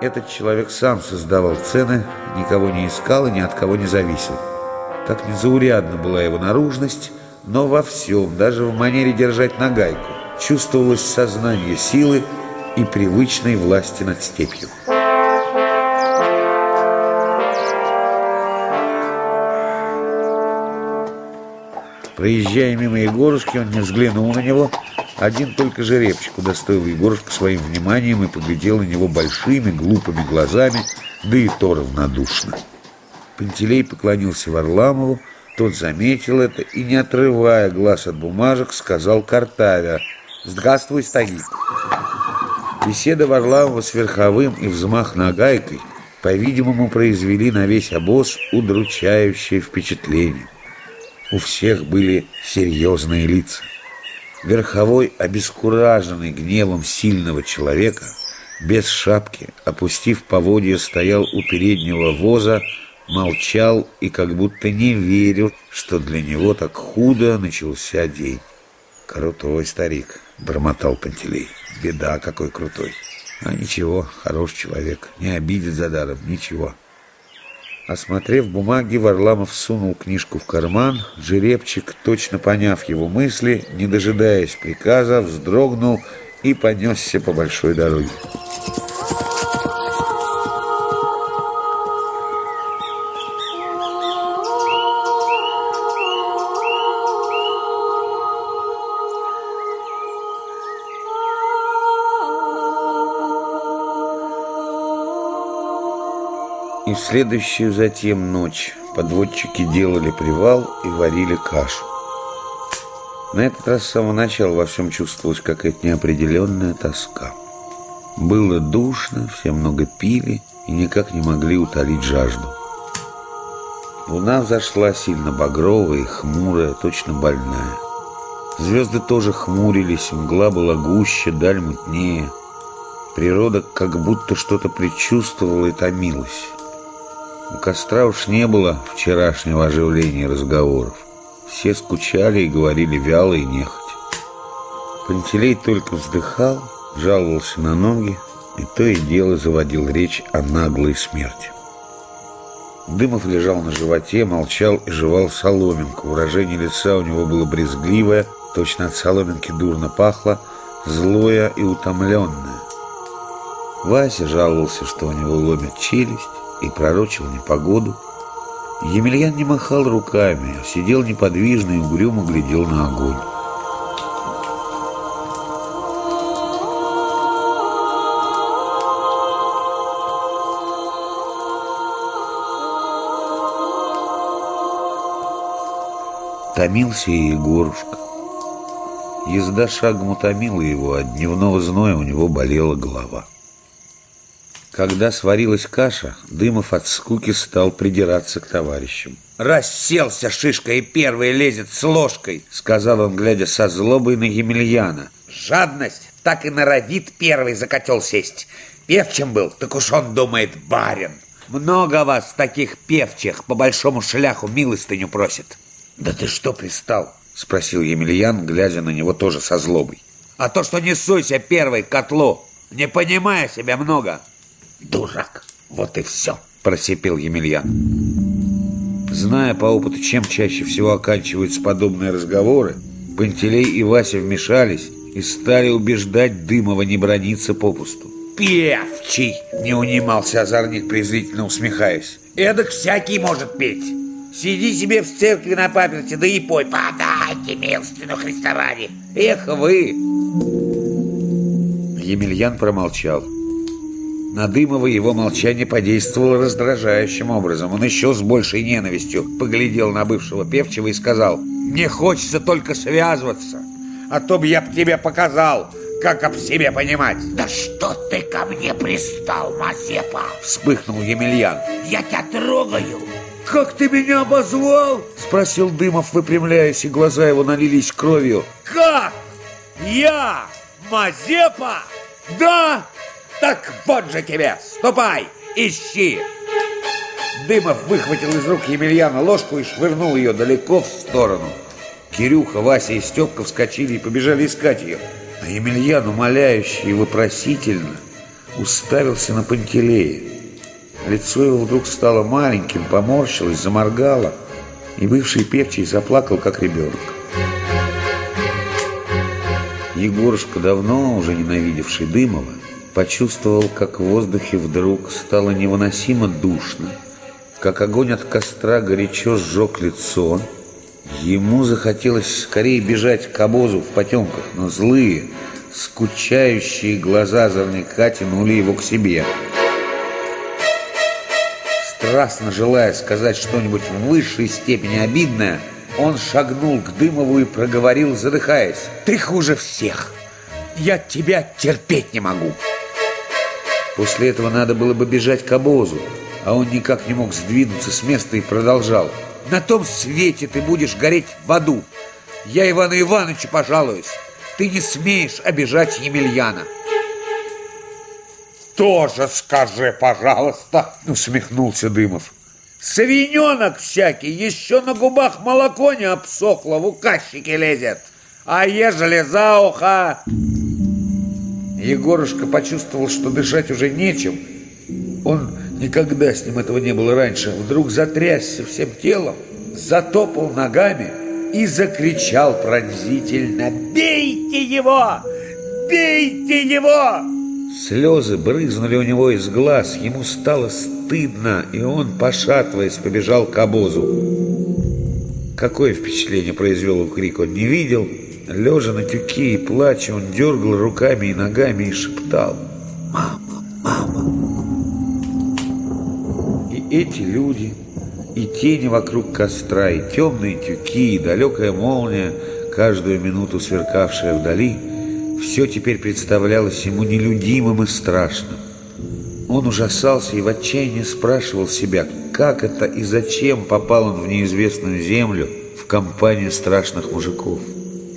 Этот человек сам создавал цены, никого не искал и ни от кого не зависел. Как незаурядна была его наружность, но во всем, даже в манере держать нагайку, чувствовалось сознание силы и привычной власти над степью. Проезжая мимо Егорушки, он не взглянул на него. Один только жеребчик удостоил Егорушку своим вниманием и поглядел на него большими глупыми глазами, да и то равнодушно. Пантелей поклонился Варламову, тот заметил это и, не отрывая глаз от бумажек, сказал Картавя «Здравствуй, старик!» Беседа Варламова с Верховым и взмах нагайкой, по-видимому, произвели на весь обоз удручающее впечатление. У всех были серьезные лица. Верховой, обескураженный гневом сильного человека, без шапки, опустив поводья, стоял у переднего воза, молчал и как будто не верил, что для него так худо начался день. «Крутой старик», — бормотал Пантелей. «Беда какой крутой». «А ничего, хороший человек, не обидит за даром, ничего». Осмотрев бумаги, Варламов сунул книжку в карман. Жеребчик, точно поняв его мысли, не дожидаясь приказа, вздрогнул и понесся по большой дороге. И в следующую затем ночь подводчики делали привал и варили кашу. На этот раз с самого начала во всем чувствовалась какая-то неопределенная тоска. Было душно, все много пили и никак не могли утолить жажду. Луна взошла сильно багровая хмурая, точно больная. Звезды тоже хмурились, мгла была гуще, даль мутнее. Природа как будто что-то предчувствовала и томилась. У костра уж не было вчерашнего оживления разговоров. Все скучали и говорили вяло и нехотя. Пантелей только вздыхал, жаловался на ноги и то и дело заводил речь о наглой смерти. Дымов лежал на животе, молчал и жевал соломинку. Выражение лица у него было брезгливое, точно от соломинки дурно пахло, злое и утомленное. Вася жаловался, что у него ломит челюсть, и пророчил непогоду. Емельян не махал руками, а сидел неподвижно и угрюмо глядел на огонь. Томился и Егорушка. Езда шагом утомила его, от дневного зноя у него болела голова. Когда сварилась каша, Дымов от скуки стал придираться к товарищам. «Расселся шишка и первый лезет с ложкой», — сказал он, глядя со злобой на Емельяна. «Жадность так и норовит первый за котел сесть. Певчим был, так уж он думает барин. Много вас таких певчих по большому шляху милостыню просит». «Да ты что пристал?» — спросил Емельян, глядя на него тоже со злобой. «А то, что не суйся первый к котлу, не понимая себя много». «Дурак! Вот и все!» – просипел Емельян. Зная по опыту, чем чаще всего оканчиваются подобные разговоры, Пантелей и Вася вмешались и стали убеждать Дымова не брониться попусту. «Певчий!» – не унимался озорник, презрительно усмехаясь. «Эдак всякий может петь. Сиди себе в церкви на памяти, да и пой. Подайте милостину Христа ради. Эх вы!» Емельян промолчал. На Дымова его молчание подействовало раздражающим образом. Он еще с большей ненавистью поглядел на бывшего певчего и сказал, «Мне хочется только связываться, а то бы я б тебе показал, как об себе понимать». «Да что ты ко мне пристал, Мазепа?» Вспыхнул Емельян. «Я тебя трогаю». «Как ты меня обозвал?» Спросил Дымов, выпрямляясь, и глаза его налились кровью. «Как? Я? Мазепа? Да?» Так вот же тебе! Ступай! Ищи!» Дымов выхватил из рук Емельяна ложку и швырнул ее далеко в сторону. Кирюха, Вася и Степка вскочили и побежали искать ее. А Емельян, умоляющий и вопросительно, уставился на Пантелея. Лицо его вдруг стало маленьким, поморщилось, заморгало, и бывший певчий заплакал, как ребенок. Егорушка, давно уже ненавидевший Дымова, почувствовал, как в воздухе вдруг стало невыносимо душно, как огонь от костра горячо сжег лицо. Ему захотелось скорее бежать к обозу в потемках, но злые, скучающие глаза зорняка тянули его к себе. Страстно желая сказать что-нибудь в высшей степени обидное, он шагнул к Дымову и проговорил, задыхаясь. «Ты хуже всех! Я тебя терпеть не могу!» После этого надо было бы бежать к обозу, а он никак не мог сдвинуться с места и продолжал. «На том свете ты будешь гореть в аду! Я Ивану Ивановичу пожалуюсь! Ты не смеешь обижать Емельяна!» «Тоже скажи, пожалуйста!» — усмехнулся Дымов. «Свиненок всякий еще на губах молоко не обсохло, в указчики лезет! А ежели за ухо...» Егорушка почувствовал, что дышать уже нечем. Он никогда с ним этого не было раньше. Вдруг затрясся всем телом, затопал ногами и закричал пронзительно «Бейте его! Бейте его!» Слезы брызнули у него из глаз, ему стало стыдно, и он, пошатываясь, побежал к обозу. Какое впечатление произвел его крик, он не видел, Лежа на тюке и плача, он дергал руками и ногами и шептал «Мама, мама!». И эти люди, и тени вокруг костра, и темные тюки, и далекая молния, каждую минуту сверкавшая вдали, все теперь представлялось ему нелюдимым и страшным. Он ужасался и в отчаянии спрашивал себя, как это и зачем попал он в неизвестную землю в компанию страшных мужиков.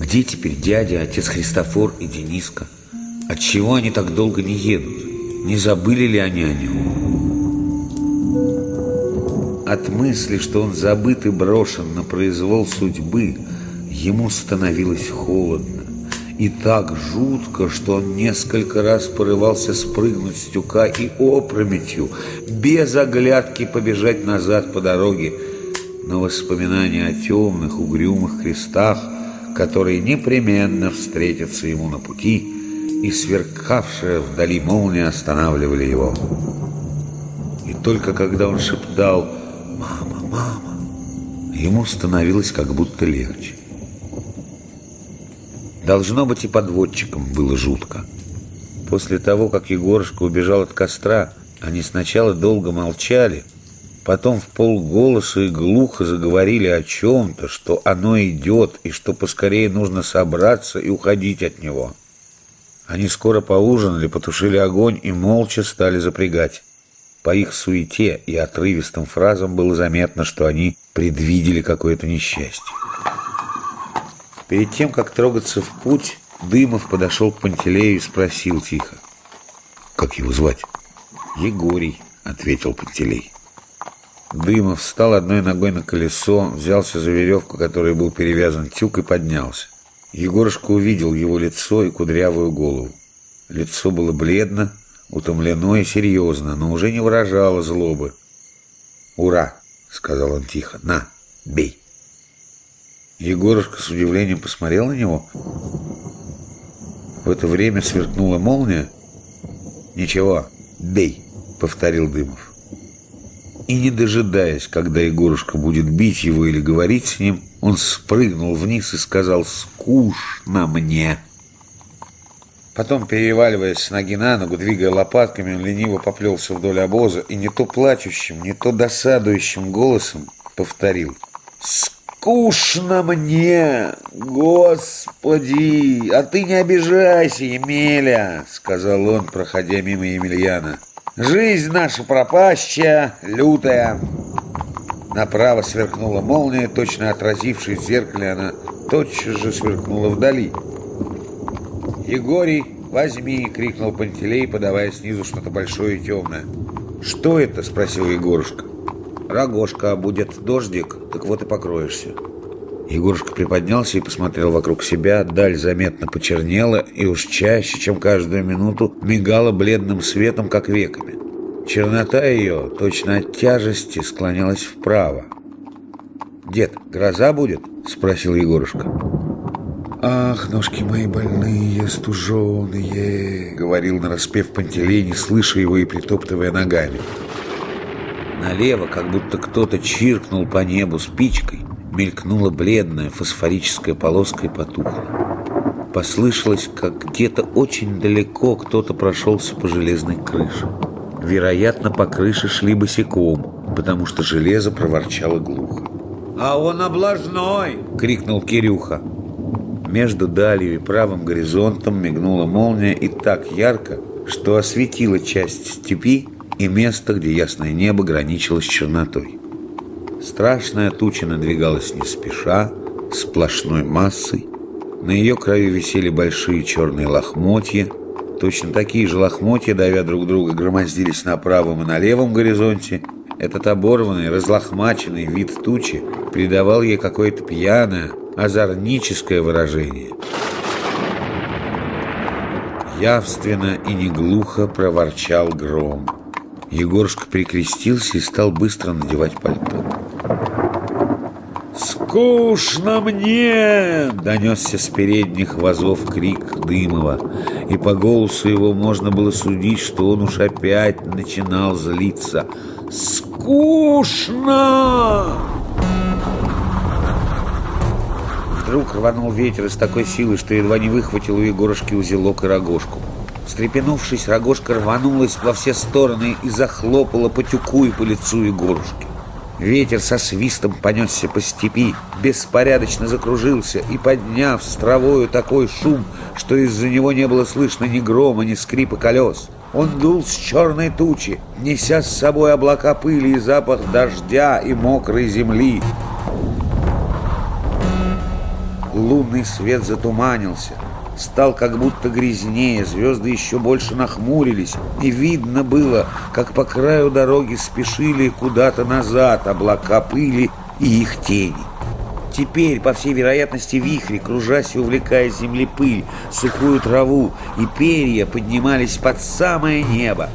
Где теперь дядя, отец Христофор и Дениска? Отчего они так долго не едут? Не забыли ли они о нем? От мысли, что он забыт и брошен на произвол судьбы, ему становилось холодно. И так жутко, что он несколько раз порывался спрыгнуть с тюка и опрометью, без оглядки побежать назад по дороге. Но воспоминания о темных, угрюмых крестах – которые непременно встретятся ему на пути, и сверкавшая вдали молния останавливали его. И только когда он шептал «Мама, мама», ему становилось как будто легче. Должно быть, и подводчикам было жутко. После того, как Егорушка убежал от костра, они сначала долго молчали, Потом в полголоса и глухо заговорили о чем-то, что оно идет, и что поскорее нужно собраться и уходить от него. Они скоро поужинали, потушили огонь и молча стали запрягать. По их суете и отрывистым фразам было заметно, что они предвидели какое-то несчастье. Перед тем, как трогаться в путь, Дымов подошел к Пантелею и спросил тихо. «Как его звать?» «Егорий», — ответил Пантелей. Дымов встал одной ногой на колесо, взялся за веревку, которой был перевязан тюк, и поднялся. Егорушка увидел его лицо и кудрявую голову. Лицо было бледно, утомлено и серьезно, но уже не выражало злобы. «Ура!» — сказал он тихо. «На, бей!» Егорушка с удивлением посмотрел на него. В это время сверкнула молния. «Ничего, бей!» — повторил Дымов и, не дожидаясь, когда Егорушка будет бить его или говорить с ним, он спрыгнул вниз и сказал «Скучно мне». Потом, переваливаясь с ноги на ногу, двигая лопатками, он лениво поплелся вдоль обоза и не то плачущим, не то досадующим голосом повторил «Скучно мне, Господи! А ты не обижайся, Емеля!» — сказал он, проходя мимо Емельяна. Жизнь наша пропащая, лютая. Направо сверкнула молния, точно отразившись в зеркале, она тотчас же сверкнула вдали. «Егорий, возьми!» — крикнул Пантелей, подавая снизу что-то большое и темное. «Что это?» — спросил Егорушка. «Рогожка, будет дождик, так вот и покроешься». Егорушка приподнялся и посмотрел вокруг себя. Даль заметно почернела и уж чаще, чем каждую минуту, мигала бледным светом, как веками. Чернота ее, точно от тяжести, склонялась вправо. «Дед, гроза будет?» — спросил Егорушка. «Ах, ножки мои больные, стуженые!» — говорил нараспев Пантелей, не слыша его и притоптывая ногами. Налево, как будто кто-то чиркнул по небу спичкой, мелькнула бледная фосфорическая полоска и потухла. Послышалось, как где-то очень далеко кто-то прошелся по железной крыше. Вероятно, по крыше шли босиком, потому что железо проворчало глухо. «А он облажной!» — крикнул Кирюха. Между далью и правым горизонтом мигнула молния и так ярко, что осветила часть степи и место, где ясное небо граничило с чернотой. Страшная туча надвигалась не спеша, сплошной массой. На ее краю висели большие черные лохмотья. Точно такие же лохмотья, давя друг друга, громоздились на правом и на левом горизонте. Этот оборванный, разлохмаченный вид тучи придавал ей какое-то пьяное, озорническое выражение. Явственно и неглухо проворчал гром. Егорушка прикрестился и стал быстро надевать пальто. «Скучно мне!» — донесся с передних вазов крик Дымова, и по голосу его можно было судить, что он уж опять начинал злиться. «Скучно!» Вдруг рванул ветер с такой силой, что едва не выхватил у Егорушки узелок и рогожку. Встрепенувшись, рогожка рванулась во все стороны и захлопала по тюку и по лицу Егорушки. Ветер со свистом понесся по степи, беспорядочно закружился и, подняв с травою такой шум, что из-за него не было слышно ни грома, ни скрипа колес. Он дул с черной тучи, неся с собой облака пыли и запах дождя и мокрой земли. Лунный свет затуманился, стал как будто грязнее, звезды еще больше нахмурились, и видно было, как по краю дороги спешили куда-то назад облака пыли и их тени. Теперь, по всей вероятности, вихри, кружась и увлекая земли пыль, сухую траву и перья поднимались под самое небо.